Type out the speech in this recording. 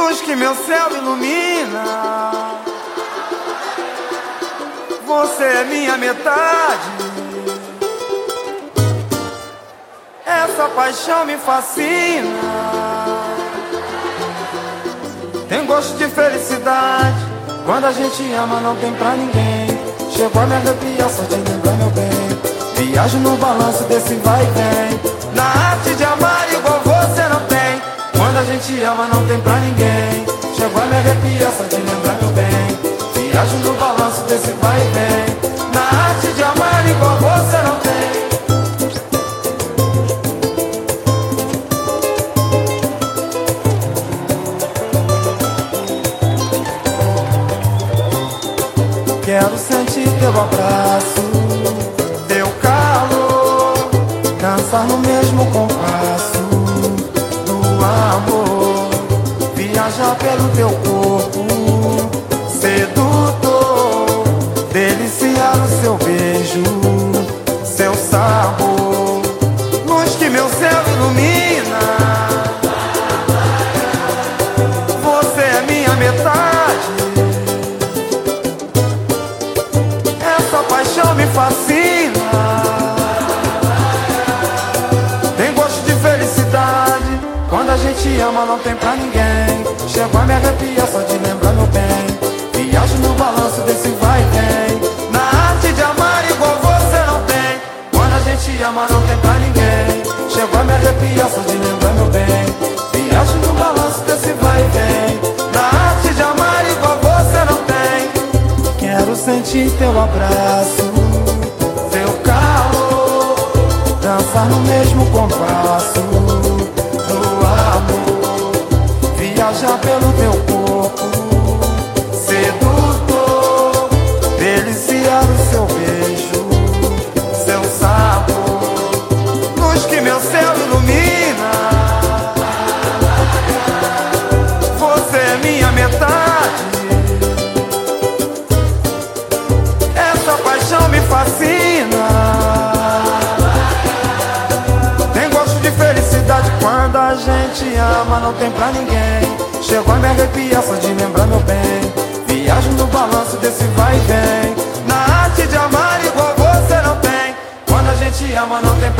Luz que meu céu ilumina. Você é minha metade. Essa paixão me fascina. Tem gosto de felicidade. Quando a gente ama, não tem pra ninguém. Chegou a me arrepiar, só te lembrar, meu bem. Viajo no balanço desse vai e vem. Na arte de Viajo no balanço desse vai e vem. Na arte de amar, igual você não tem. Quero sentir teu abraço, teu calor, dançar no mesmo compasso do amor, viajar pelo teu corpo, deliciar o seu beijo, seu sabor, luz que meu céu ilumina. Você é minha metade. Essa paixão me fascina. Tem gosto de felicidade. Quando a gente ama, não tem pra ninguém. Chego a me arrepiar só de lembrar meu Teu abraço, teu calor, dançar no mesmo compasso do amor, viajar pelo teu corpo, gente ama, não tem pra ninguém. Chegou a me arrepiar só de lembrar meu bem. Viajo no balanço desse vai e vem. Na arte de amar igual você não tem. Quando a gente ama, não tem pra.